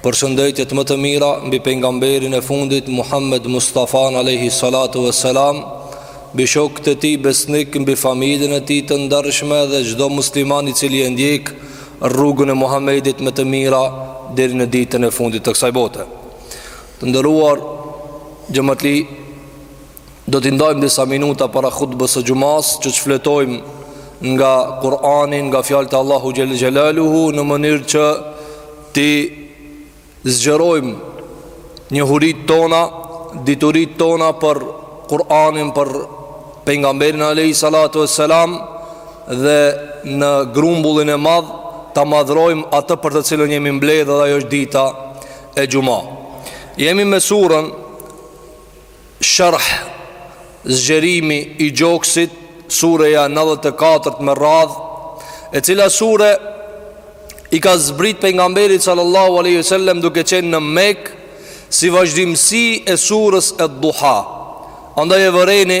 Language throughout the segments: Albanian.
Përshëndetjet më të mira mbi pejgamberin e fundit Muhammed Mustafa alejhi salatu vesselam, mbi shokët e tij besnik, mbi familjen e tij të ndershme dhe çdo musliman i cili e ndjek rrugën e Muhammedit me të mira deri në ditën e fundit të kësaj bote. Të nderuar xhamatli Do t'i ndajmë disa minuta para hutbës së xhumas që të shfletojmë nga Kur'ani, nga fjalët e Allahut xhel-le xhelaluhu në mënyrë që t'i zgjerojmë njohuritë tona, dituritë tona për Kur'anin, për pejgamberin alejhi salatu vesselam dhe në grumbullin e madh ta madhrojmë atë për të cilën jemi mbledh dhe ajo është dita e xhumas. Jemi me surën Sharh, Zgjerimi i gjoksit, Sureja nëntëdhjetë e katër me radhë, e cila sure i ka zbrit pejgamberit sallallahu alaihi wasallam duke qenë në Mekë si vazhdimësi e surës Ed-Duha. Andaj e vëreni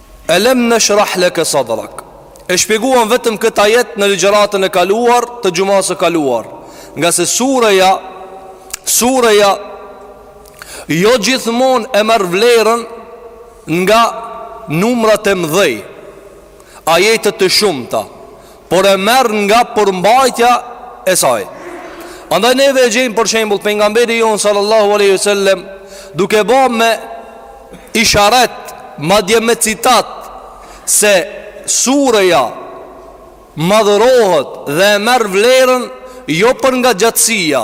Elem neshrah leke sadrak E shpjeguam vetëm këtë ajet në ligjëratën e kaluar të xhumasë së kaluar Ngase sureja, sureja jo gjithmonë e merr vlerën nga numrat e mdhej, ajetet të shumta por e merr nga përmbajtja e saj. Andaj neve e gjejmë për shembull pejgamberin jonë sallallahu alaihi wasallam duke bo me isharet, madje me citat se sureja madhërohet dhe e merr vlerën jo për nga gjatësia,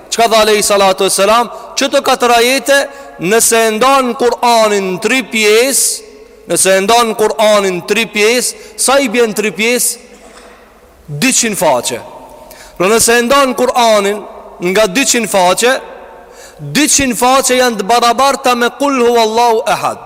Çka tha alejhi salatu ve selam Qëto katër ajete Nëse e ndan Kur'anin në tri pjesë Nëse e ndan Kur'anin në tri pjesë Sa i bjen tri pjesë? Dyqind faqe pra nëse e ndan Kur'anin Nga dyqind faqe Dyqind faqe janë të barabarta me kul huvallahu ehad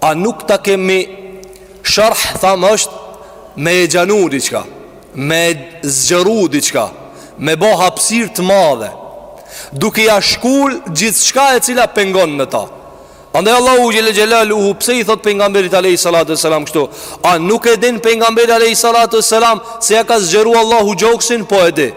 A nuk ta kemi sharh thamë është me e gjanu diçka, me e zgjeru diçka, me bo hapësirë të madhe, duke ja shkul gjithçka e cila pengon në ta. Andaj Allahu xhelle xhelaluhu pse i thotë pejgamberit alejhi salatu selam kështu? A nuk e din pejgamberi alejhi salatu selam se ja ka zgjeru Allahu gjoksin? Po e di.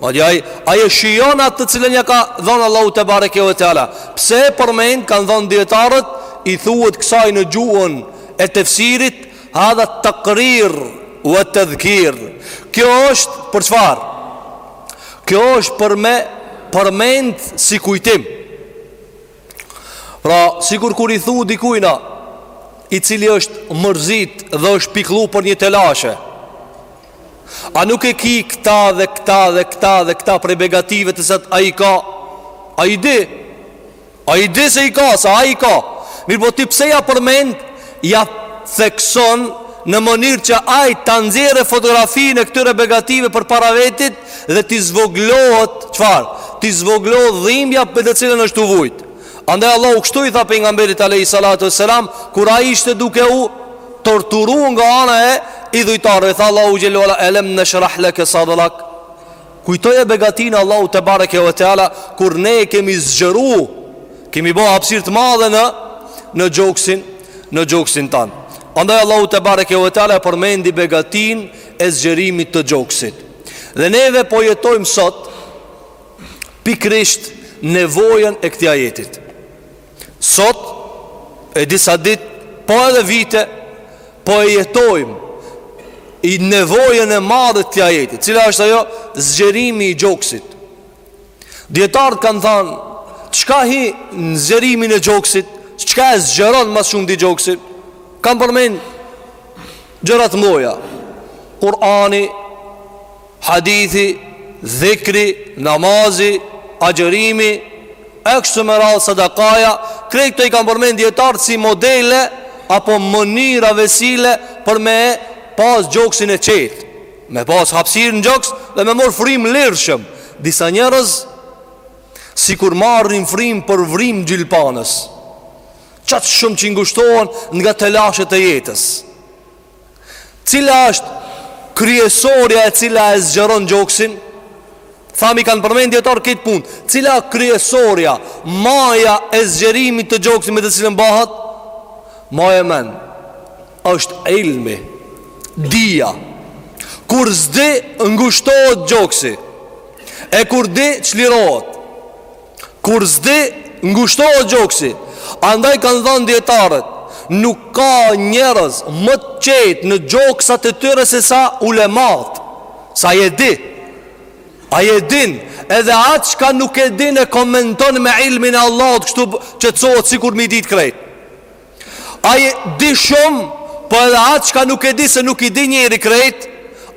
Madje ai, ai e shijon atë të cilën ia ka dhënë Allahu tebareke ve teala. Pse e përmend, kanë thënë dijetarët, i thuhet kësaj në gjuhën e tefsirit, hadha taqrir wa tadhkir. Kjo është për çfarë? Kjo është për me përmend si kujtim. Pra, sikur kur i thu dikujna, i cili është mërzit dhe është pikllu për një telashe, A nuk e ki këta dhe këta dhe këta dhe këta prej begative të satë ai i ka Ai di Ai di se i ka, se ai i ka Mirëpo ti pse ja përmend Ja thekson në mënyrë që ai ta nxjerrë fotografinë e këtyre begative përpara vetit Dhe t'i zvoglohet, çfarë, t'i zvoglohet dhimbja për të cilën është tu vujtë Andaj Allahu kështu i tha pejgamberit alayhi salatu wasalam kur ai ishte duke u torturu nga ana e idhujtarëve, tha Allahu xhelalu ala alam nashrah lak sadrak. Kujtoje begatinë Allahu te bareke ve teala kur ne e kemi zgjeru, kemi bo hapësirë të madhe në në gjoksin, në gjoksin tand. Andaj Allahu te bareke ve teala përmendi begatinë e zgjerimit të gjoksit. Dhe neve po jetojmë sot pikërisht nevojën e këtij ajetit. Sot e disa ditë, po edhe vite, po e jetojmë nevojën e madhe të këtij ajetit. Cila është ajo? Zgjerimi i gjoksit. Dijetarët kanë thanë, çka hi në zgjerimin e gjoksit, çka e zgjeron ma së shumti gjoksin? Kanë përmend gjëra të mdhoja. Kur'ani Hadithi, dhikri, namazi, agjërimi, e kështu me radhë sadakaja, krejt këto i kanë përmend dijetarët si modele apo mënyra vesile për me pas gjoksin e qetë, me pas hapësirë në gjoks dhe me morr frymë lirshëm. Disa njerëz sikur marrin frymë për vrimë gjylpanës. Qaq shumë që ngushtohen nga telashet e jetës. Cila është kryesorja e cila e zgjeron gjoksin? Tham i kanë përmend dijetarët këtë punë. Cila kryesorja, maja e zgjerimit të gjoksit me të cilën bahet? Maja e men, është ilmi, dija. Kur s'di, ngushtohet gjoksi. E kur di, çlirohet. Kur s'di, ngushtohet gjoksi. Andaj kanë thënë dijetarët, nuk ka njerëz më të qetë në gjoksat e tyre se sa ulemat. Se ai e di. Ai e din. Edhe atë çka nuk e din e komenton me ilmin e Allahut, kështu qetësohet sikur m'i ditë krejt. Ai di shumë, po edhe atë çka nuk e di se nuk i di njëri krejt,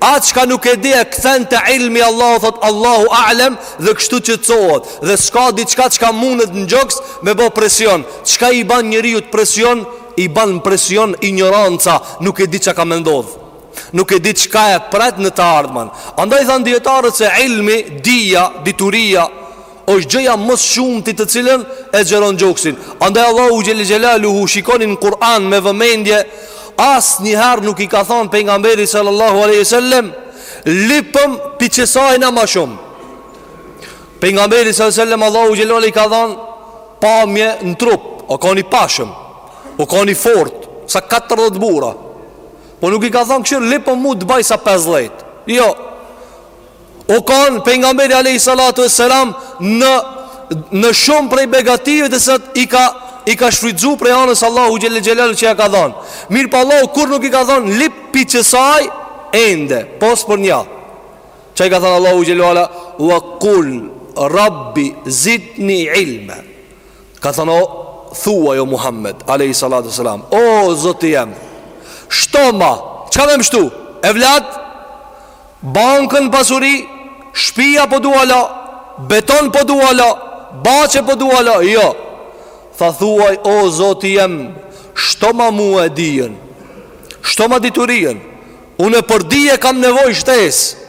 atë çka nuk e di e kthen te ilmi Allahut thotë Allahu a'lem dhe kështu qetësohet. Dhe s'ka diçka çka mundet në gjoks me bo presion. Çka i ban njeriut presion? I ban presion injoranca, nuk e di çka ka me ndodh. Nuk e di çka e pret në të ardhmen. Andaj thanë dijetarët se ilmi, dija, dituria Është gjëja më së shumti të cilën e zgjeron gjoksin. Andaj Allahu xhel xhelaluhu shikoni në Kur'an me vëmendje asnjëherë nuk i ka thanë pejgamberit sallallahu alaihi wasallam lypëm pi qësajna ma shumë. Pejgamberi sallallahu alaihi wasallam Allahu xhelaluhu i ka dhanë pamje në trup, o kan i pashëm, o kan i fort, sa 40 burra. Po nuk i ka thanë kshyr lypëm mu t'baj sa 50. Jo. O kanë pejgamberi Alejhi Salatu ve Selam në, në shumë prej begative të cilat i ka, i ka shfrytëzu prej anës Allahu Xhele ve Ala që ja ka dhanë Mirëpo Allahu kurrë nuk i ka thanë lyp pi qësaj ende Pos për nja Që i ka thanë Allahu Xhele ve Ala Ua kul rabbi zidni ilme Ka thanë o thuaj o Muhammed Alejhi Salatu ve Selam O Zoti jem Shtoma Çka me m'shtu Evlad Bankën pasuri Shpija po dua la Beton po dua la Baçe po dua la Jo Tha thuaj o zoti jem Shtoma mue dijen Shtoma diturijen Unë për dije kam nevojë shtesë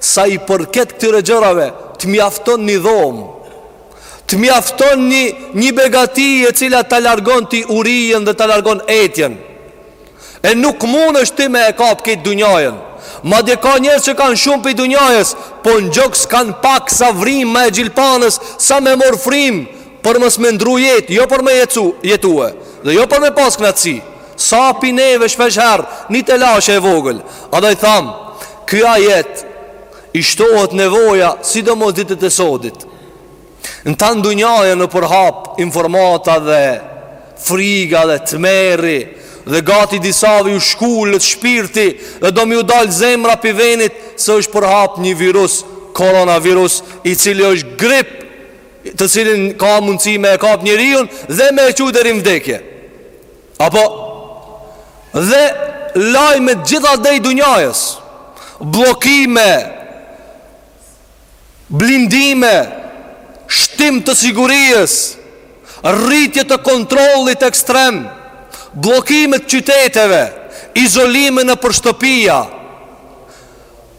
Sa i përket këtyre gjërave Të mjafton një dhomë Të mjafton një, një begati E cila ta largon ty urijen Dhe ta largon etjen E nuk mundesh ti me e kap këtë dunjajën Madje ka njerëz që kanë shumë pi dunjajës Po në gjoks kanë pak sa vrima e gjilpanës Sa me marrë frymë Për mos me ndrru jetë Jo për me jetu, jetue Dhe jo për me pas kënaqësi Sa pi neve shpeshherë Një telashe e vogël Andaj thamë Ky ajet I shtohet nevoja Sidomos ditët e sodit Në tan dunjajën u përhap informata dhe friga dhe tmerri Dhe gati disave ju shkulet shpirti Dhe do m'iu dalë zemra pi venit Se është përhap një virus, koronavirus I cili është grip Të cilin ka mundësi me e kap njëriun Dhe me e çu deri n'vdekje Apo Dhe lajme gjithandej dunjajës Bllokime blindime, shtim të sigurisë, rritje të kontrollit ekstrem, bllokime t'qyteteve, izolime nëpër shtëpia,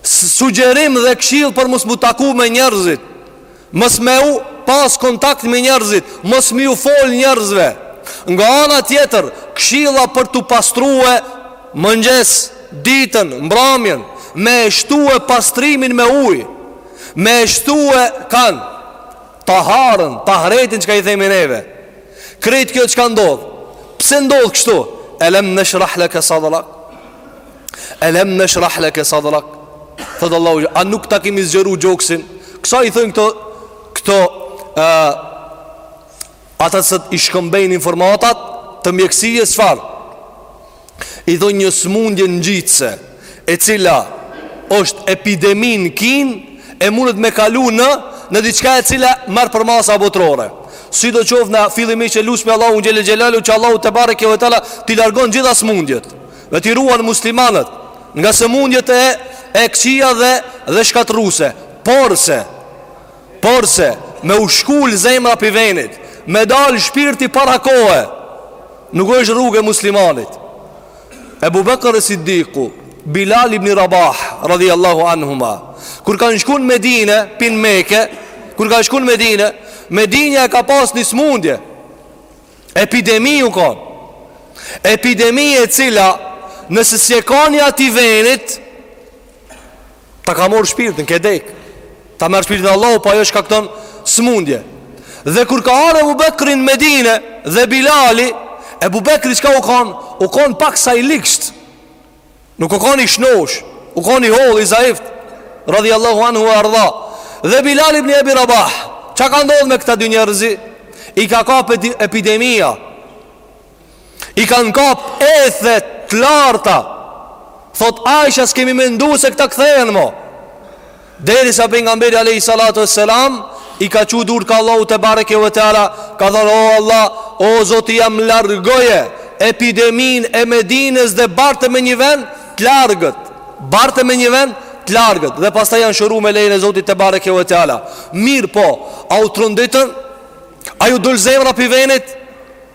sugjerim dhe kshill për mos mu taku me njerëzit, mos me u pas kontakt me njerëzit, mos m'iu fol njerëzve, nga ana tjetër, kshilla për t'u pastrue, Mëngjes, ditën, mbramjen, me e shtue pastrimin me ujë, me e shtue kanë, taharën, tahretin çka i themi neve. Krejt kjo çka ndodh. Pse ndodh kështu? Elem neshrah leke sadrak? Elem neshrah leke sadrak? Thotë Allahu xhe, a nuk ta kemi zgjeru gjoksin? Kësa i thonë këto, këto, uh, Ata s'i shkëmbejnë informatat të mjekësisë çfarë I thonë një smundje ngjitëse E cila është epidemi në Kinë E mundet me kalu në Në diçka e cila merr përmasa botërore Sido qoftë ne fillimisht e lusmi Allahun xhel-le xhelalu Që Allahu tebareke ue teala t'i largon gjitha smundjet Dhe t'i ruan muslimanët Nga smundjet e, e këqija dhe, dhe shkatrruse Porse Porse, me u shkull zemra pi venit, me dal shpirti para kohë, nuk është rrugë e muslimanit. Ebu Bekër es Siddiku, Bilal ibn Rabah, radhi Allahu anhuma, kur kanë shku n'Medine, pi n'Meke, kur kanë shku n'Medine, Medina e ka pas një smundje, epidemi u kon, epidemi e cila, nëse s'je kon i atij venit, Ta ka morr shpirtin, ke dek Ta merr shpirtin Allahu, po po ajo shkakton smundje Dhe kur ka ardh Ebu Bekri n'Medine dhe Bilali Ebu Bekri çka u kanë? U kanë pak sa i liksht Nuk u kanë i shnoshë U kanë i hollë, i zaift Radhi Allahu anhu ue ardah Dhe Bilal ibni ebi Rabah Ça ka ndodh me këta dy njerëz? I ka kap epidemia I kanë kap ethe të larta Thotë Aisha s'kemi mendu se këta kthehen mo Derisa pejgamberi alejhi salatu ue selam I ka çu durt ka Allahu tebareke ue teala Ka thonë o Allah o Zoti jem largoje Epidemin e Medinës dhe barte me një ven të largët Barte me një ven të largët Dhe pastaj janë shuru me lejen e Zotit tebareke ue teala Mirëpo, a u tronditën? A ju dul zemra pi venit?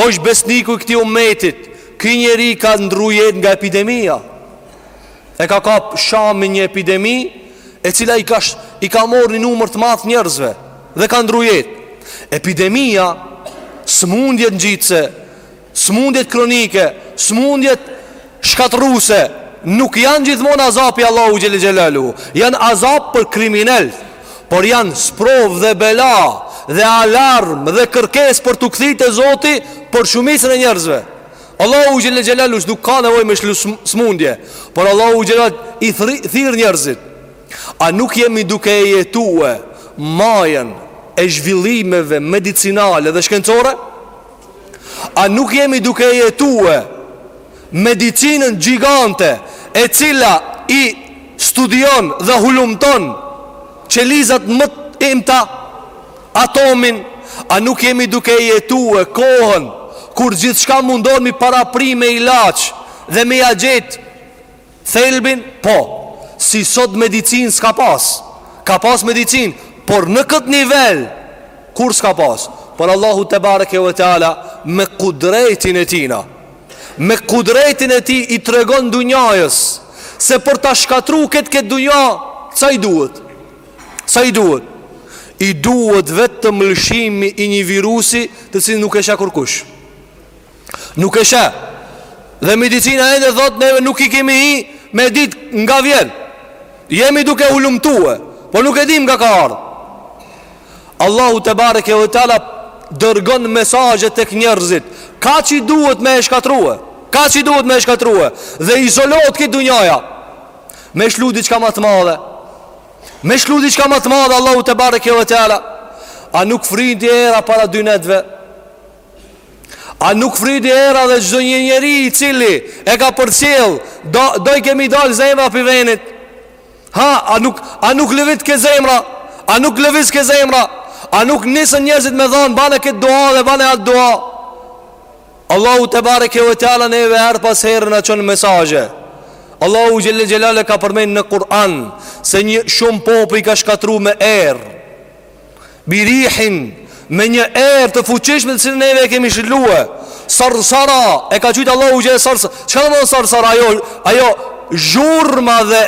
Është besniku i këtij ummetit. Ky njeri ka ndrru jetë nga epidemia. E ka kap Shamin një epidemi e cila i ka i ka marrë një numër të madh të njerëzve dhe ka ndrru jetë. Epidemia, sëmundjet ngjitëse, sëmundjet kronike, sëmundjet Shkatërruese nuk janë gjithmonë azap i Allahu xhel xhelalu. Janë azap për kriminelë, por janë sprovë dhe bela dhe alarm dhe kërkesë për t'u kthit te Zoti për shumicën e njerëzve. Allahu xhel xhelalu nuk ka nevojë me shlu smundje, por Allahu xhel i thirr njerëzit. A nuk jemi duke e jetue majën e zhvillimeve medicinale dhe shkencore? A nuk jemi duke e jetue medicinën gjigante e cila i studion dhe hulumton qelizat më të imta, atomin? A nuk jemi duke jetue kohën kur gjithçka mundohemi me i parapri me ilaç dhe me ia gjetë Thelbin, po, si sot medicinë s'ka pas, ka pas medicinë, por në këtë nivel kurrë s'ka pas, por Allahu te bareke ve teala, me kudretin e tina, me kudretin e tij i tregon dunjajës, se për ta shkatrru këtë këtë dunja, sa i duhet, sa i duhet, i duhet vetëm lëshimi i një virusi, të cilin nuk e sheh kërkush. Nuk e sheh Dhe medicina ende thotë Neve nuk i kemi hi Me ditë nga vjen Jemi duke hulumtue Po nuk e dim nga ka ardh Allahu tebareke ve teala Dërgon mesazhe tek njerëzit Kaq i duhet me e shkatrrue Kaq i duhet me e shkatrrue Dhe izolohet kjo dunjaja Me shlu diçka ma të madhe Me shlu diçka ma të madhe Allahu tebareke ve teala A nuk frynte era para dy netëve A nuk fryti era dhe çdonjë njeri i cili e ka përcjellë, do do t'i ketë dalë zemra prej venit. Ha, a nuk a nuk lëvizke zemra? A nuk lëvizke zemra? A nuk nisën njerëzit me thanë bane këtë dua dhe bane atë dua? Allahu te bareke ve teala neve herë pas herë na çon mesazhe. Allahu xhelle xhelaluhu ka përmendë në Kur'an se një shumë popuj i ka shkatrru me erë. Birihin me një erë të fuqishme të cilën neve e kemi shlue Sarsara e ka qujtë Allahu xhel sarsara Çka domethënë sarsara ajo, ajo zhurma dhe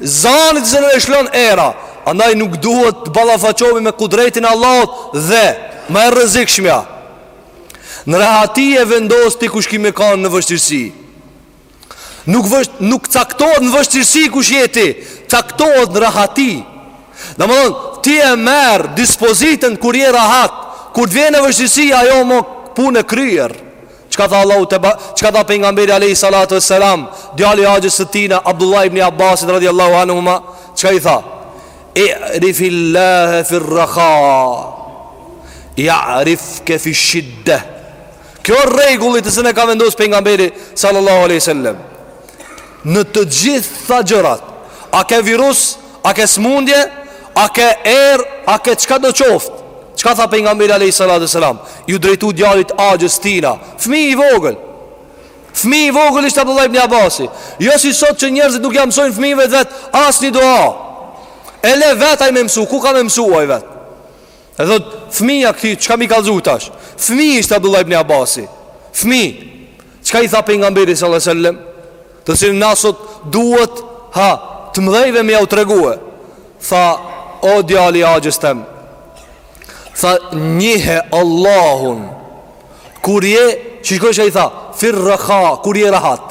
zani të cilin e shlon era Andaj nuk duhet të ballafaqohmi me kudretin e Allahut dhe ma e rrezikshmja Në rehati e vendos ti kush ki me kanë në vështirësi Nuk vësht, nuk caktohet në vështirësi kush je ti, caktohet në rahati. Domthon, ti e merr dispozitën kur je rahat, kur të vjen vështirësia ajo ma punë e kryer. Çka tha Allahu te ba, çka tha pejgamberi alayhi salatu wassalam, djalit axhës së tina, Abdullah ibn Abbasit radhiyallahu anhuma, çka i tha? I'rifillahe fi rraha. Ja'rifke fi shidde. Ky o rregulli të cilin e ka vendos pejgamberi sallallahu alaihi wasallam në të gjitha gjërat. A ke virus, a ke smundje, a ke erë, a ke çka do qoftë. Çka tha pejgamberi alaihi salatu wasallam? Iu drejtu djalit axhës tina, fëmijë i vogël. Fëmijë i vogël ishte Abdullah ibn Abasi. Jo si sot që njerëzit nuk ja mësojnë fëmijëve vet asnjë dua. E le vetë ai me mësu, ku ka me mësu ai vet? E thot, fëmija këtij, çka me i kallzu tash? Fëmijë ishte Abdullah ibn Abasi. Fëmijë, çka i tha Pejgamberi sallallahu alaihi wasallam? Të cilën na sot duhet, ha, të mdhejve me jau tregue. Tha, o djali axhës tem. Tha, njihe Allahun. Kur je, shiko çka i tha? Fir-rakha, kur je rahat.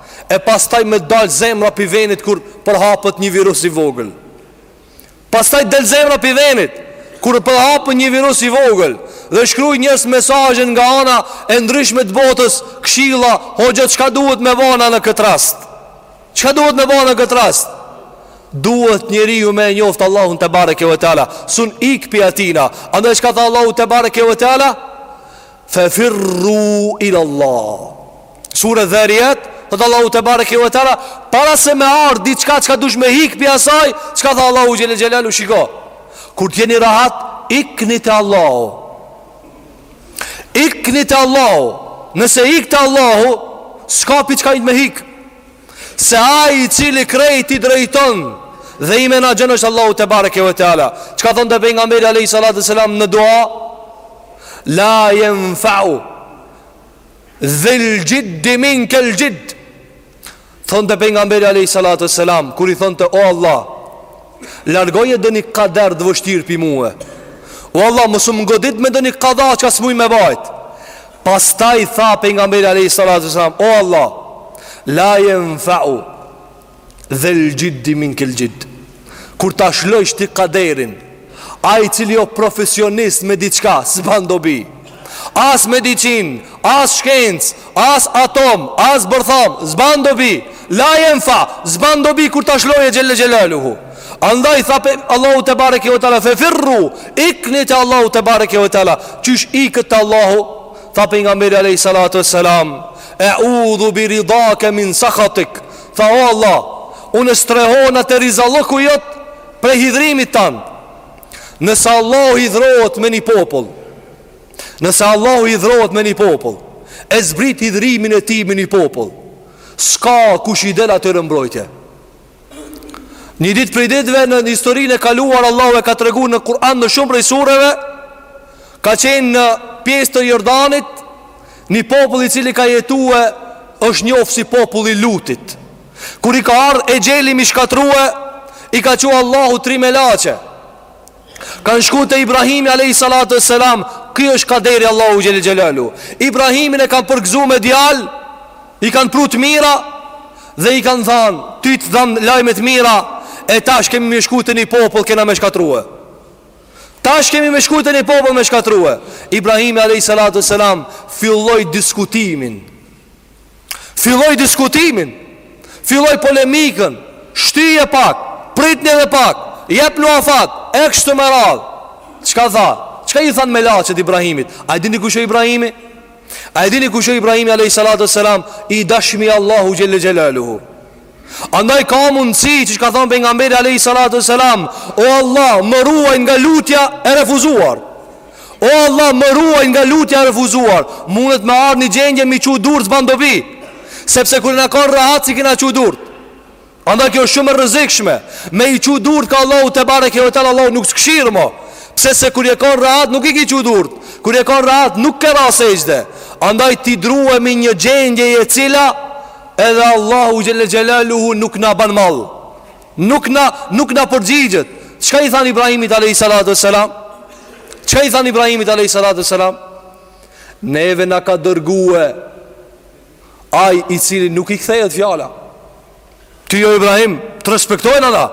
e pastaj me dal zemra pi venit kur përhapet një virus i vogël. Pastaj del zemra pi venit kur përhapet një virus i vogël dhe shkrujnë njerëz mesazhe nga ana e ndryshme të botës, këshilla, hoxha çka duhet me ba na në këtë rast? Çka duhet me ba na në këtë rast? Duhet njeriu me e njoft Allahun tebareke ve teala, s'un ik pi atina. Andaj çka tha Allahu tebareke ve teala? Fa firru ila Allah. Sure Dhariat, thot Allahu tebareke ve teala, para se me ardh diçka çka dush me hik pi asaj, çka tha Allahu xhel-le xhelaluhu shiko. Kur të jeni rahat, ikni te Allahu. Ikni te Allahu. Nëse ik te Allahu, s'ka pi çka me hik. Se ai i cili krejt i drejton dhe i menaxhon është Allahu tebareke ve teala. Çka thonte pejgamberi alayhi salatu selam në dua? La yanfa'u Dhel xhiddi minkel xhidd Thonte pejgamberi a.s. Kur i thonte o Allah Largoje ndonjë kader të vështirë pi mue O Allah mos më godit me ndonjë kada çka s'muj me bajt Pastaj tha pejgamberi a.s. O Allah La jenfa'u Dhel xhiddi minkel xhid Kur ta shlojsh ti kaderin Ai i cili o profesionist me diçka S'ban dobi As medicinë As shkencë As atom As bërthamë S'ban dobi La jenfa S'ban dobi Kur ta shlojë xhel-le xhelaluhu Andaj tha pe Allahu tebareke ve teala Fe firru Ikni te Allahu tebareke ve teala Qysh ik te Allahu Tha pejgamberi alejhi salatu ve selam Eudhu biridake min sakhatik Tha, O Allah, unë strehona te rizallëku jot prej hidhrimit tan. Nëse Allahu hidhrohet me një popull, nëse Allahu hidhrohet me një popull, e zbrit hidhrimin e tij me një popull, s'ka kush i del atyre në mbrojtje. Një ditë prej ditëve në historinë e kaluar Allahu e ka tregu në Kur'an në shumë prej sureve ka qenë në pjesë të Jordanit Një popull i cili ka jetue është njoft si populli i Lutit Kur i ka ardhë exheli me i shkatrrue I ka çu Allahu tri melaqe Kanë shku te Ibrahimi Alejhi Salatu ve Selam Ky është kaderi i Allahut xhel-le xhelaluhu Ibrahimin e kanë përgzu me djalë I kanë prut mira Dhe i kanë thanë Ty të dhamë lajme të mira E tash kemi me shku te një popull kena me shkatrrue Tash kemi me shku te një popull me shkatrue Ibrahimi a.s. Filloj diskutimin Filloj diskutimin Filloj polemikën Shtyje pak Pritni edhe pak Jepni afat E kështu me radhë Çka tha Çka i thanë melaqet Ibrahimit A e dini kush o Ibrahimi A e dini kush o Ibrahimi a.s. I dashmi Allahut xhele xhelaluhu Andaj ka mundësi që ka thonë pejgamberi alayhi salatu wasalam, o Allah, më ruaj nga lutja e refuzuar. O Allah, më ruaj nga lutja e refuzuar. Mundet me ardhë një gjendje me i çu durt s'ban dobi. Sepse kur jena kan rahat s'i kena çu durt. Andaj kjo është shumë e rrezikshme. Me i çu durt ka Allahu tebareke ve teala Allahu nuk t'kshir mo. Pse se kur je kan rahat nuk i ke çu durt. Kur je kan rahat nuk ke ra n'sexhde. Andaj t'i druhemi një gjendje e cila Edhe Allahu Xhele Xhelaluhu nuk na ban mall Nuk na, nuk na përgjigjet Çka i thanë Ibrahimit Alehi Salatu Selam Çka i thanë Ibrahimit Alehi Salatu Selam Neve na ka dërgue Aj i cili nuk i kthehet fjala Ty o Ibrahim Të respektojna na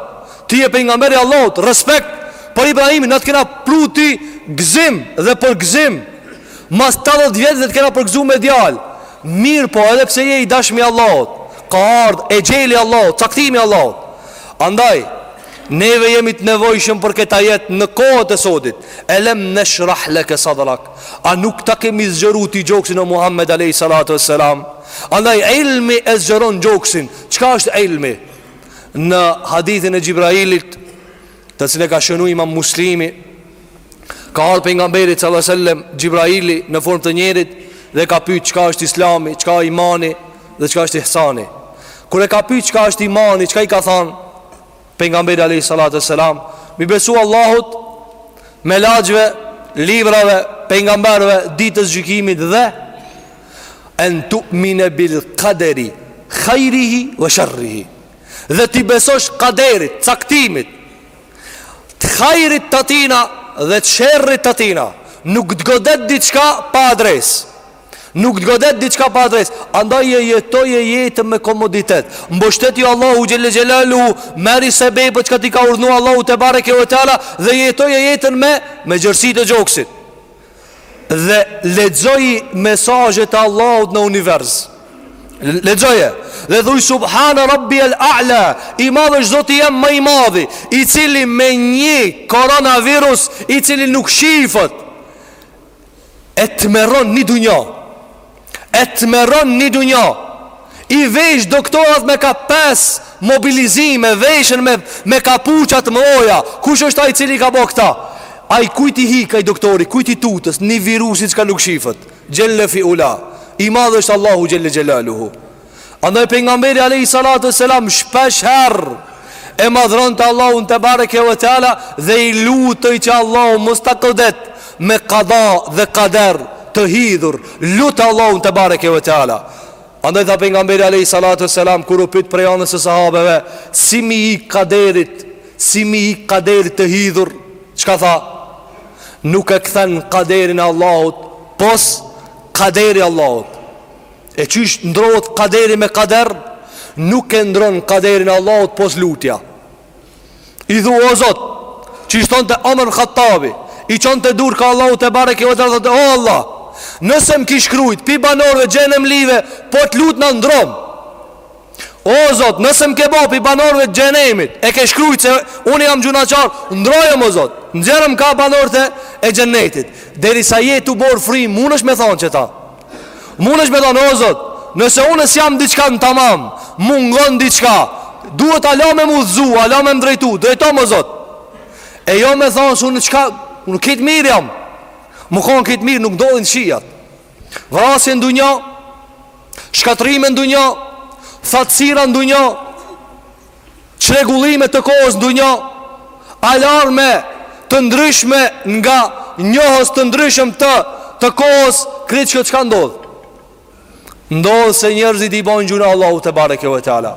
Ti je pejgamberi i Allahut Respekt Por Ibrahim na të kena pru ty Gzim Dhe përgzim Mas tetëdhjetë vjetëve të kena përgëzu me djal Mirpo edhe pse je i dashëm i Allahut Ka ardh exheli i Allahut Caktimi i Allahut Andaj Neve jemi të nevojshëm për kët ajet në kohët e sodit Elem neshrah leke sadrak A nuk ta kemi zgjeru ty gjoksin o Muhammed Alejhi Salatu ve Selam Andaj ilmi e zgjeron gjoksin Çka është ilmi Në hadithin e Xhibrailit të cilin e ka shënu imam muslimi Ka ardhë pejgamberit salallahu alejhi ve sellem Xhibraili në formë të njerit Dhe e ka pytë çka është islami, çka është imani dhe çka është ihsani Kur e ka pytë çka është imani, çka i ka thanë Pejgamberi alejhi salatu ve selam Me i besu Allahut Melaqve, librave, pejgamberve Ditës gjykimit dhe En tu'mine bil kaderi Hajrihi ve sherrihi dhe t'i besosh kaderit, caktimit, të hajrit të tina dhe të sherrit të tina, nuk të godet diçka pa adres, nuk të godet diçka pa adres, andaj jetoje jetën me komoditet, mbështetju Allahut xhele xhelaluhu, merri sebebet çka t'i ka urdhnu Allahu tebareke ve teala, dhe jetoje jetën me, me gjërësi të gjoksit. Dhe lexoji mesazhet e Allahut në univers. Lexoje dhe thuj subhana rabbi el a'la, i madh është Zoti jem ma i madhi, i cili me një koronavirus i cili nuk shifet e tmerron një dunja. E tmerron një dunja I vesh doktorat me kap pesë mobilizime Veshen me, me kapuça të mëdhoja Kush është ai cili ka bo këta Ai kujt i hik ai doktori Kujt i tutet Një virusit çka nuk shifet Xhel-le fi ula I madhë është Allahu xhel-le xhelaluhu Andaj pejgamberi alayhi salatu selam shpesh herë e madhronte Allahun te bareke ve teala dhe i lutej që Allahu mos ta godet me kada dhe kader të hidhur. Lute Allahun te bareke ve teala. Andaj tha pejgamberi alayhi salatu selam kur u pyet prej anës së sahabeve si me i ik kaderit, si me i ik kaderit të hidhur, çka tha? Nuk e kthen kaderin e Allahut pos kaderi i Allahut. E qysh ndrohet kaderi me kader Nuk e ndron kaderin e Allahut pos lutja I thu o Zot Qysh thonte Omer ibn Hattabi I çonte durt ka Allahu tebareke ve teala thonte O Allah Nëse më ki shkrujt Pi banorve xhehenemlive Po të lutna ndrom O Zot, nëse më ke bë pi banorëve të xhehenemit, e ke shkruajt se unë jam gjynahqar, ndrojëm o Zot. Nxjerrëm ka banorët e, e xhenetit. Derisa je tu marr frymë, mundesh me thon qeta. Mundesh me thon o Zot, nëse unë s'jam diçka në tamam, mungon diçka. Duhet Allah me më udhëzu, Allah me më drejtu, drejtom o Zot. E jo me thon se unë çka, unë krejt mirë jam. Me kon krejt mirë nuk ndodhin këqijat. Vrasje në dunja Shkatërrime në dunja Thatsira në dunja Çrregullime të kohës në dunja Alarme të ndryshme nga njohës të ndryshëm të të kohës Krejt kjo çka ndodh Ndodh se njerëzit i bojnë gjynah Allahut tebareke ve teala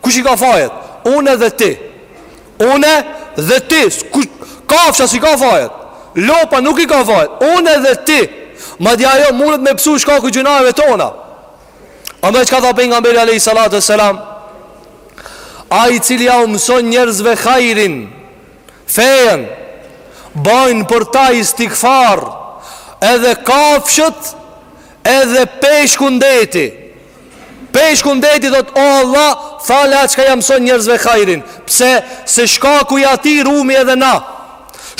Kush i ka fajet? Une dhe ti Une dhe ti Kush... Kafsha s'i ka fajet Lopa nuk i ka fajet Une dhe ti Madje ajo mundet me pësu shkaku i gjynaheve tona Andaj çka tha pejgamberi alejhi salatu ve selam Ai i cili ua mëson njerëzve hajrin Fejën Bajnë për ta istigfar Edhe kafshët Edhe peshku n'deti Peshku n'deti thot o Allah fale atë çka ja mëson njerëzve hajrin pse se shkaku i atij ruhmi edhe na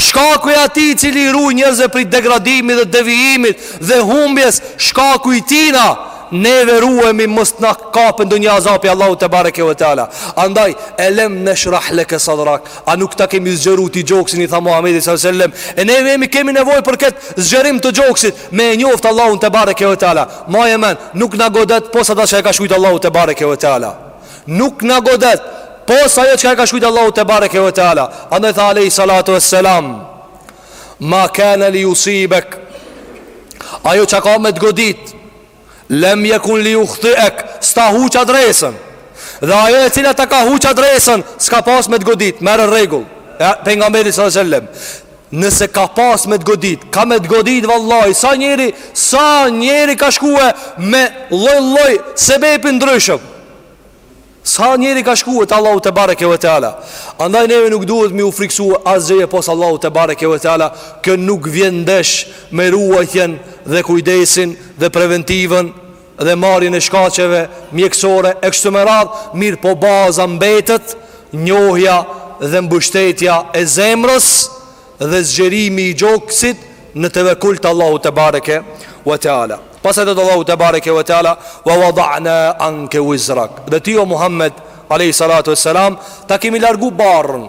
shkaku i atij i cili i run njerëzit prej degradimit dhe devijimit dhe humbjes shkaku i tij na neve ruhemi mos të na kape ndonjë azab i Allahut te bareke ve teala andaj elem neshrah leke sadrak a nuk ta kemi zgjeruar ti gjoksin i tha Muhamedit sallallahu alaihi wasallam e neve jemi kemi nevojë për këtë zgjerim të gjoksit me e njoft Allahun te bareke ve teala Maje men, nuk na godet pos ata që e ka shkrujt Allahu tebareke ve teala. Nuk na godet pos ajo që e ka shkrujt Allahu tebareke ve teala. Andaj tha alejhi salatu ve selam, ma kene li jusibek, ajo që ka me të goditë, lem jekun li juhtiek, s'ta huq adresën, dhe ajo e cila ta ka huq adresën, s'ka pas me të godit, merre rregull, e, për nga meri së dhe Nëse ka pas me të godit Ka me të godit vallaj Sa njeri Sa njeri ka shkue Me lloj lloj sebepi t'ndryshëm Sa njeri ka shkue Te Allahu tebareke ve teala Andaj neve nuk duhet me iu friksue asgjëje pos Allahu tebareke ve teala Kjo nuk vjen ndesh Me ruajtjen dhe kujdesin Dhe preventivën dhe marrjen e shkaqeve mjekësore e kështu me radh, mirëpo baza mbetet njohja dhe mbështetja e zemrës dhe zgjerimi i gjoksit në tevekkul te Allahu tebareke ve teala. Pastaj thot Allahu tebareke ve teala wa wada'na anke wizrak. Dhe ti o Muhammed alejhi salatu wassalam ta kemi largu barrën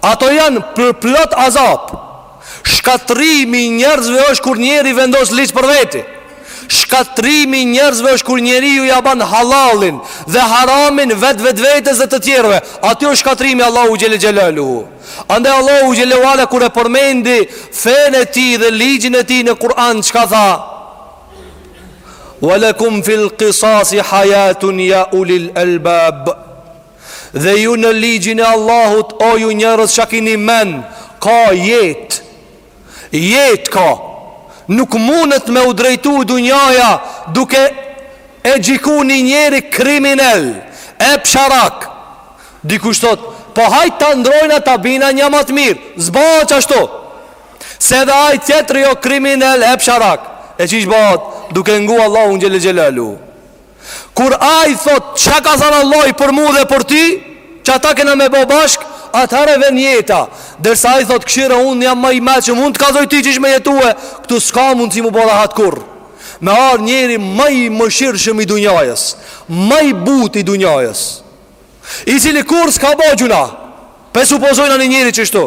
Ato janë përplot azap. Shkatërrimi i njerëzve është kur njeri vendos ligj për veti. Shkatërrimi i njerëzve është kur njeriu ja ban hallallin dhe haramin vet vetvetes dhe të tjerëve. Aty është shkatërrimi Allahu xhele xhelaluhu. Andaj Allahu xhele ve ala kur e përmendi fenë e tij dhe ligjin e tij në Kur'an çka tha? Walakum fil qisasi hayatun ya ulil albab. Dhe ju në ligjin e Allahut o ju njerëz çka kini mend, ka jetë. Jetë ka. Nuk mundet me u drejtu dunjaja duke e gjiku një njeri kriminel, e pshtarak. Dikush thot, po hajt ta ndrojna ta bina nja ma të mirë. S'bahet qashtu. Se edhe ai tjetri o kriminel, e pshtarak. E qysh bahet duke ngu Allahun xhele xhelaluhu. Kur ai thot çka ka than Allahi për mu dhe për ty, qata kena me bo bashk, atëherë vjen jeta. Dërsa ai thot kshyre unë jam ma i meçëm që mund të kallzoj ty qysh me jetue, këtu s'ka mundsi m'u bo rahat kurr. Me ardh njeri ma i mëshirshëm i dunjajës, ma i butë i dunjajës. I cili kurrë s'ka bo gjuna(h) Pe supozojna një njeri qështu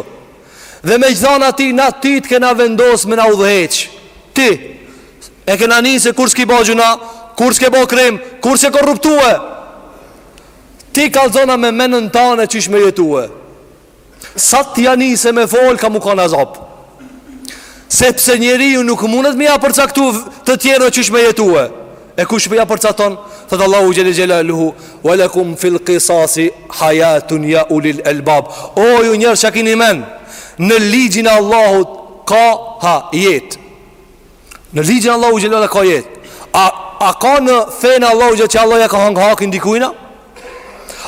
Dhe me i than atij na ti të kena vendos me na udheq Ti E kena një se kurrë s'ki bo gjuna(h) Kurrë s'ke bo krim Kurrë s'je korruptue Ti kallzona me menën tane qysh me jetue Sa t'ja nise me fol ka m'u kan azap Sepse njeriu nuk mundet me ja përcaktu të tjerëve qysh me jetue E kush m'i ja përcakton Thotë Allahu xhele xhelaluhu Walekum fil kisasi hajatun ja ulil elbab O ju njerëz që kini men Në ligjin e Allahut ka hajat Në ligjin Allahu xhelala ka jetë. A a ka në fen Allahu xhelala që Allahu ja ka hang hakin dikujna?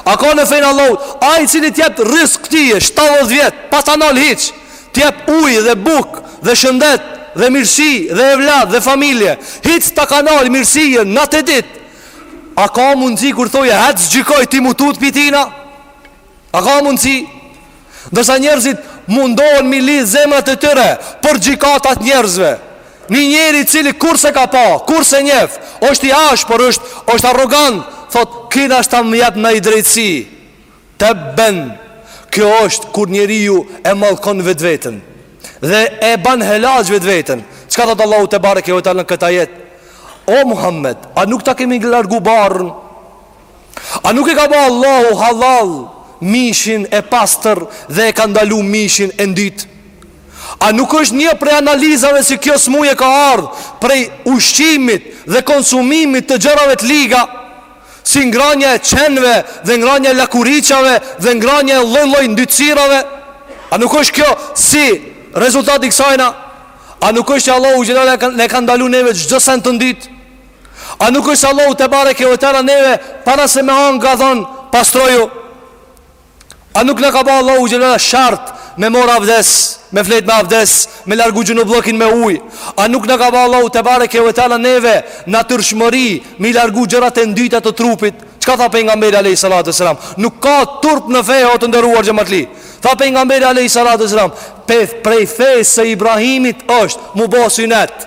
A ka në fen Allahu, ai i cili të jep rrisk tye 70 vjet, pa ta nal hiç, të jep ujë dhe buk dhe shëndet dhe mirësi dhe evlad dhe familje, hiç ta ka nal mirësinë natë e ditë. A ka mundësi kur thoje hec gjykoj ti mutut pitina? A ka mundësi? Ndërsa njerëzit mundohen mi lidh zemrat e tyre për gjykatat njerëzve. Një njeri i cili kurrë s'e ka pa, kurrë s'e njef, është i ashpër, është është arrogant, thot ky nashta më jap naj drejtësi. Tebben, kjo është kur njeriu e mallkon vetveten. Dhe e ban helaq vetveten. Çka thot Allahu tebareke ve teala në kët ajet? O Muhammed, a nuk ta kemi largu barrën? A nuk e ka ba Allahu hallall mishin e pastër dhe e ka ndalu mishin e ndyt? A nuk është një prej analizave se kjo smuje ka ardhë prej ushqimit dhe konsumimit të gjërave të liga, si ngranja e qenve dhe ngranja e lakuriqave dhe ngranja e lloj-lloj ndytësirave? A nuk është kjo si rezultat i kësajna? A nuk është që Allahu xhelala na ka ndalu neve çdo sen të ndytë? A nuk është Allahu te bareke ve teala neve para se me hang ka thon pastroju? A nuk na ka ba Allahu xhelala shart me mor avdes, me flet me avdes, me largu xhunubllëkin me ujë? A nuk na ka ba Allahu te bareke ve teala neve natyrshmëri m'i largu gjërat e ndyta të trupit? Çka tha pejgamberi alayhi salatu selam? Nuk ka turp në fe o të nderuar xhamatli. Tha pejgamberi alayhi salatu selam, prej fesë së Ibrahimit është m'u bo synet.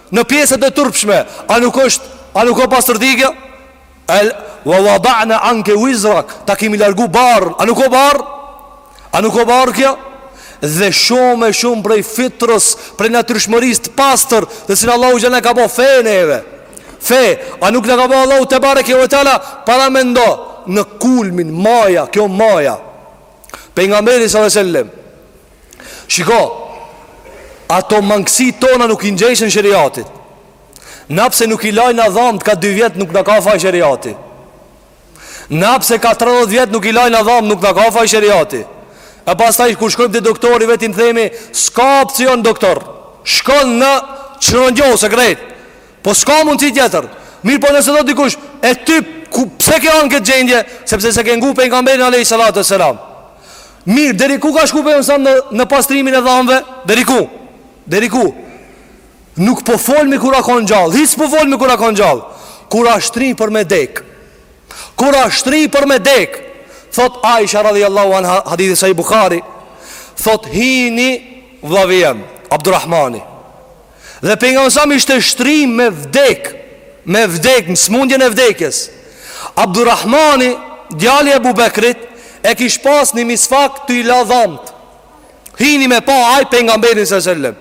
Në pjesët e turpshme A nuk është A nuk o pastërti kjo El Wa wada'na anke wizrak Ta kemi largu barrë A nuk o barrë A nuk o barrë kjo Dhe shumë e shumë prej fitrës Prej natyrshmërisë të pastër Dhe si në Allahu xhelala na ka bo fe neve Fe A nuk na ka bo Allahu tebareke ve teala Paramendo Në kulmin Maja Kjo maja Pejgamberi salallahu alejhi ve sellem Shiko, ato mangësi tona nuk i ngjeshen sheriatit. Na pse nuk i lajm na dhamt ka dy vjet nuk na ka faj sheriati. Na pse ka 30 vjet nuk i lajm na dhamt nuk na ka faj sheriati. E pastaj kur shkojmë te doktori vetim themi, s'ka opcion doktor, shkon në qëron gjohë se krejt, po s'ka mundësi tjetër. Mirëpo nëse do dikush, e ty ku, pse ke ra në këtë gjendje, sepse s'e ke ngu Pejgamberin alejhi salatu ve selam. Mirë, deri ku ka shku Pejgamberi alejhi selam në, në pastrimin e dhamve? Deri ku? Deri ku? Nuk po folmi kur a kon gjallë, hiç po folmi kur a kon gjallë. Kur a shtri për me dek, kur a shtri për me dek, thot Aisha radijallahu anha hadithi Sahih Buhari, thot hini vllavi jem, Abdurrahmani. Dhe pejgamberi selam ishte shtrim me vdek Me vdek, në smundjen e vdekjes Abdurrahmani, djali i Ebu Bekrit E kish pas një misfak tu i la dhamt Hini me pa aj pejgamberin selam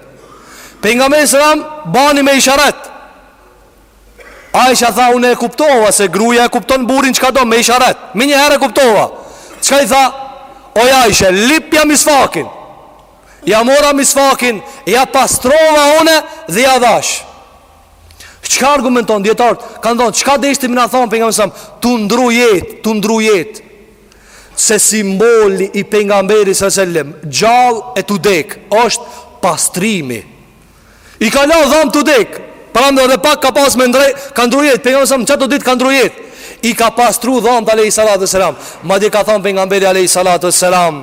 Pejgamberi selam bani me isharet Aisha tha, unë e kuptova se gruja e kupton burrin çka do me isharet Menjëherë e kuptova Çka i tha, oj Aisha, lipja misfakin Ja mora misfakin, ja pastrova une dhe ja dhash. Çka argumenton, dijetarët kanë thonë, çka deshti me na thonë pejgamberi selam, tu ndrru jetë, tu ndrru jetë, se simboli i pejgamberit selam, gjallë e tu dekë, është pastrimi. I ka la dhamt tu dekë, pra edhe pak ka pas me ndrej, ka ndrru jetë pejgamberi selam, qat ditë ka ndrru jetë, i ka pastru dhamt alejhi salatu ves selam, madje ka thonë pejgamberi alejhi salatu ves selam,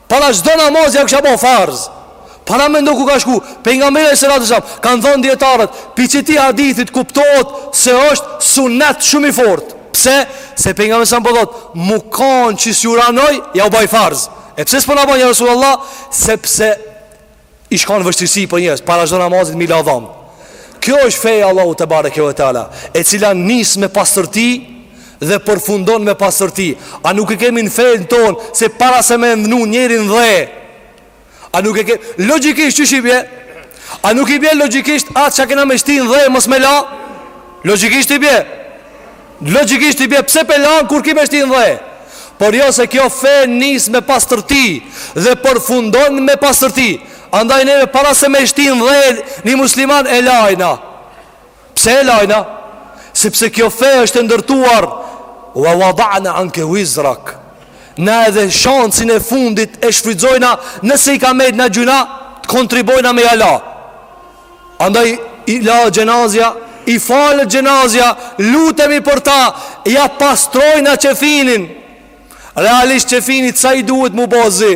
Para çdo namazi ja kisha bë farz. Paramendo ku ka shku, pejgamberi alejhi salatu ves selam kanë thënë dijetarët, pi qiti hadithit kuptohet se është sunet shumë i fortë. Pse? Se pejgamberi selam po thot, mu kanë që s'jau ranoj, jau baj farz. E pse s'po na ban ja Resulullah? Sepse Ish kon vështirësi për njerëz para çdo namazit mi la dham. Kjo është feja e Allahut tebareke ve teala, e cila nis me pastërti dhe përfundon me pastërti. A nuk e kemi në fenë ton se para se me ndnu njerin n'dhe A nuk e kemi logjikisht qysh i bie? A nuk i bie logjikisht atë çka kena me shti n'dhe mos me la? Logjikisht i bie. Logjikisht i bie pse pe lanë kur ki me shti në dhe Por jo se kjo fe nis me pastërti Dhe përfundon me pastërti Andaj neve para se me shti në dhe Një musliman e lajna Pse e lajna? Sepse kjo fe është e ndërtuar Wa wada'na anke wizrak Na edhe shansin e fundit e shfrytzojna Nëse i ka met naj gjynah Të kontribojna me ja la Andaj i la xhenazja I falet xhenazja Lutemi për ta Ja pastrojna qefinin Realisht qefinit sa i duhet mu bo zi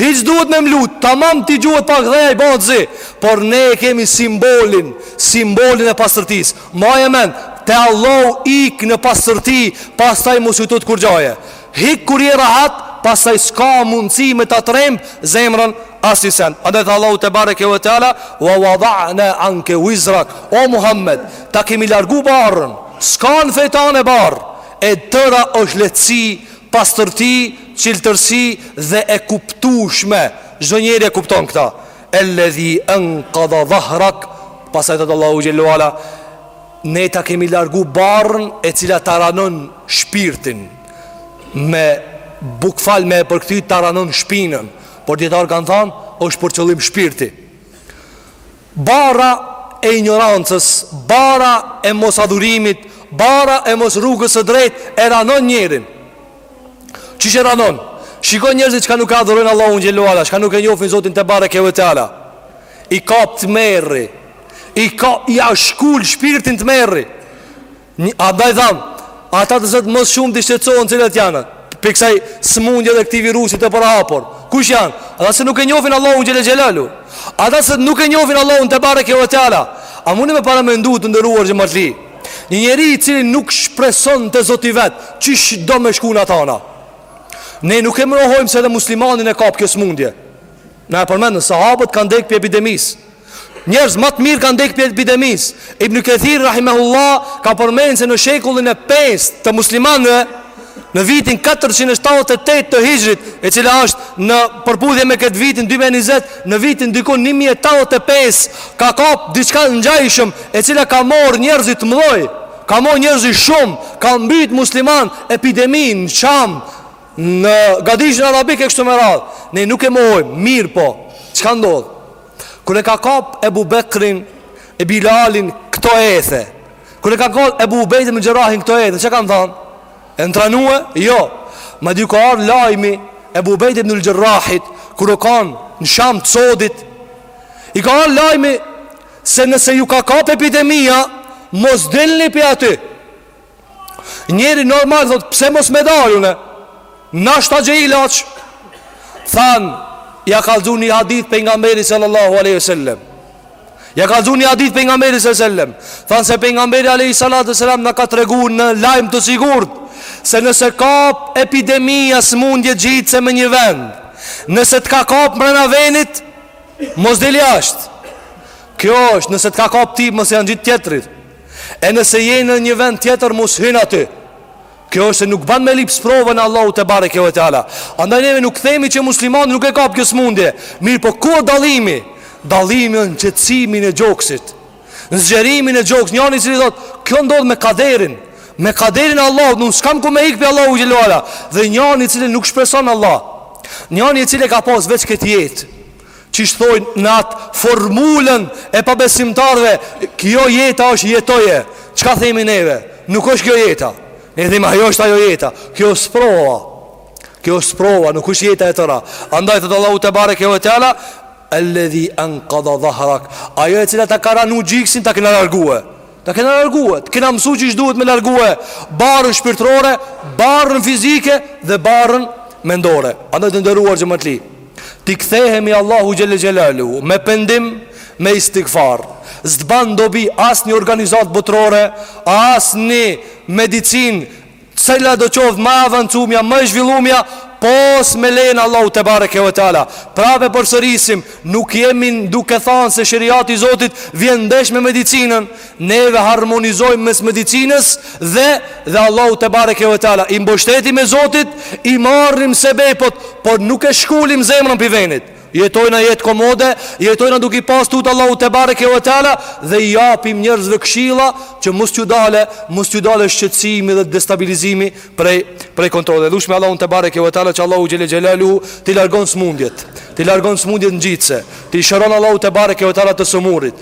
Hiq duhet me mlu Tamam t'i gjuhet pak dhe aj bohet zi Por ne e kemi simbolin Simbolin e pastërtis Maje men Te Allahu ik në pastërti Pastaj mos ju tut kurgjaje Hik kur je rahat Pastaj s'ka mundësi me ta tremb Zemrën Asnjë send. Andaj tha Allahu tebareke ve teala, "Wa wada'na anke wizrak." O Muhammed, ta kemi largu barrën. S'ka n'fe tane barrë. E tëra është lehtësi, pastërti, çiltërsi dhe e kuptueshme. Çdo njeri e kupton këtë. Alladhi anqadha dhahrak. Pastaj tha Allahu xhele ve ala, "Ne ta kemi largu barrën e cila ta ranon shpirtin." Me bukval me e përkthy ta ranon shpinën. Por dijetarë kanë thanë, është për qëllim shpirti. Barra e injorancës, barra e mosadhurimit, barra e mos rrugës së drejt, e ranon njerin. Qysh e ranon? Shikoni njerëzit çka nuk e adhurojnë Allahun xhel-le ve ala, çka nuk e njofin Zotin tebareke ve teala. I kap tmerri, i ka, ia shkul shpirtin tmerri. Andaj tham, ata të cilët më së shumti shqetësohen cilët janë, pi kësaj smundje dhe këtij virusi të përhapur. Kush janë? Ata se nuk e njofin Allahun xhel-le xhelaluhu. Ata se nuk e njofin Allahun tebareke ve teala. A muni me paramendu të nderuar xhematli? Një njeri i cili nuk shpreson te Zoti vet, qysh do me shku n'at anë? Ne nuk e mohojmë se edhe muslimanin e kap kjo smundje. Na e përmendëm sahabët kanë dek pi epidemisë. Njerëz ma të mirë kanë dek pi epidemisë. Ibn Kethir rahimahullah ka përmend se në shekullin e 5 të muslimanëve në vitin 478 të Hijrit, e cila është në përputhje me këtë vitin 2020, në vitin diku 1085 ka kap diçka ngjajshëm, e cila ka morr njerëz të mdhoj, ka morr njerëz shumë, ka mbyt musliman epidemi n'Sham, Në gadishullin arabik e kështu me radhë, ne nuk e mohojmë, mirëpo, çka ndodh? Kur e ka kap Ebu Bekrin, e Bilalin, këto ethe. Kur e ka kap Ebu Ubejde ibnul Xherrahin, këto ethe, çka kanë thanë? A janë tranue? Jo. Madje i ka ardh lajmi Ebu Ubejde ibnul Xherrahit, kur u kanë në Sham të sodit, i ka ardh lajmi se nëse ju ka kap epidemia, mos delni pi aty. Njeri normal thot pse mos me dalë une Nashta gjej ilaç Thanë Ia kallzun një hadith Pejgamberit sallallahu aleyhi sallem Ia kallzun një hadith Pejgamberit sallallahu aleyhi sallem Thanë se Pejgamberi aleyhi salatu ves selam Na ka tregu në lajm të sigurt Se nëse kap epidemia smundje ngjitëse me një vend Nëse të ka kap mrena venit Mos dil jashtë Kjo është nëse të ka kap ty mos ia ngjit tjetrit E nëse je në një vend tjetër mos hyn aty. Kjo është se nuk ban me lyp sprovën e Allahut tebareke ve teala. Andaj neve nuk themi që muslimani nuk e kap kjo smundje. Mirëpo ku është dallimi? Dallimi është në qetësimin e gjoksit. Në zgjerimin e gjoksit, njëri i cili thotë, "Kjo ndodh me kaderin." Me kaderin e Allahut, nuk s'kam ku me ik pi Allahut xhel-le ve ala. Dhe njëri i cili nuk shpreson n'Allah. Njëri i cili e ka pas veç këtë jetë. Qysh thojnë në atë formulën e pabesimtarëve, kjo jeta është jetoje. Çka themi neve? Nuk është kjo jeta. Ne themi ajo është ajo jeta. Kjo është sprova. Kjo është sprova, nuk është jeta e tëra. Andaj thot Allahu tebareke ve teala, "Alladhi anqadha dhahrak." Ajo e cila ta ka ranu gjyksin ta kena largue. Ta kena largue, e kena mësu qysh duhet me largue barrën shpirtrore, barrën fizike dhe barrën mendore. Andaj të nderuar xhematli, t'i kthehemi Allahut xhele xhelaluhu, me pendim, me istigfar. S'të ban dobi asnjë organizatë botërore, asnjë medicinë Cila do qoftë ma e avancumja, ma e zhvillumja Pos me lejen e Allahut tebareke ve teala Pra e përsërisim Nuk jemi duke thanë se sheriati i Zotit Vjen ndesh me medicinën Neve harmonizojmë mes medicinës Dhe dhe Allahut tebareke ve teala I mbështetemi Zotit I marrim sebepet Por nuk e shkulim zemrën pi venit Jetojna jetë komode, jetojna duke i pas tutë Allahut tebareke ve teala dhe i japim njerëzve këshilla që mos t'ju dale, mos t'ju dale shqetësimi dhe destabilizimi prej prej kontrolle. E lusmi Allahun tebareke ve teala që Allahu xhele xhelaluhu t'i largon smundjet, t'i largon smundjet ngjitëse, t'i shëron Allahu tebareke ve teala të sëmurit.